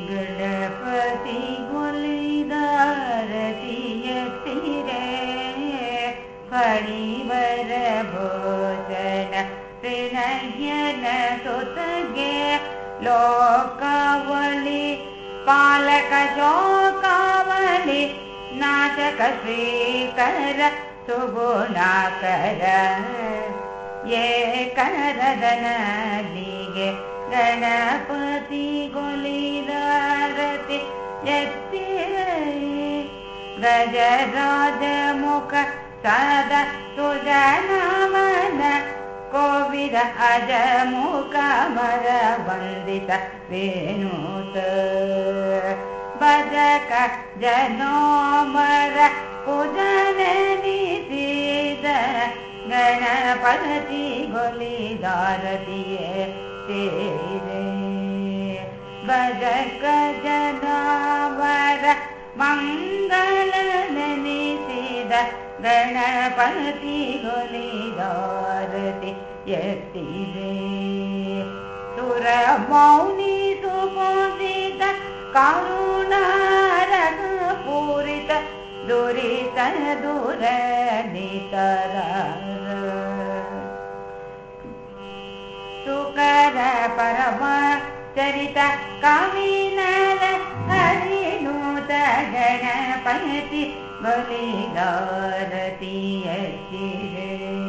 गणपति फणिवर भोजन त्रिनयन सुतगे लोकावलि पालक चोकावलि नाचक श्रीकर ये करदनलिगे गणपति गजराजमुख सद सुजनमन कोविद अजमुख मर वन्दित वेणुत भजक जनो मर पूजननिसिद गणपति गोलिदारतिये तेरे। भजक जनावर मङ्गलननिसिद गणपति गोलिदारति यतिरे सुरमौनि सुपोषित करुणारग पूरित दुरित दूर नितर सुकर परम चरित कविनर हरिणूत गणपति बलिदारति यतिरे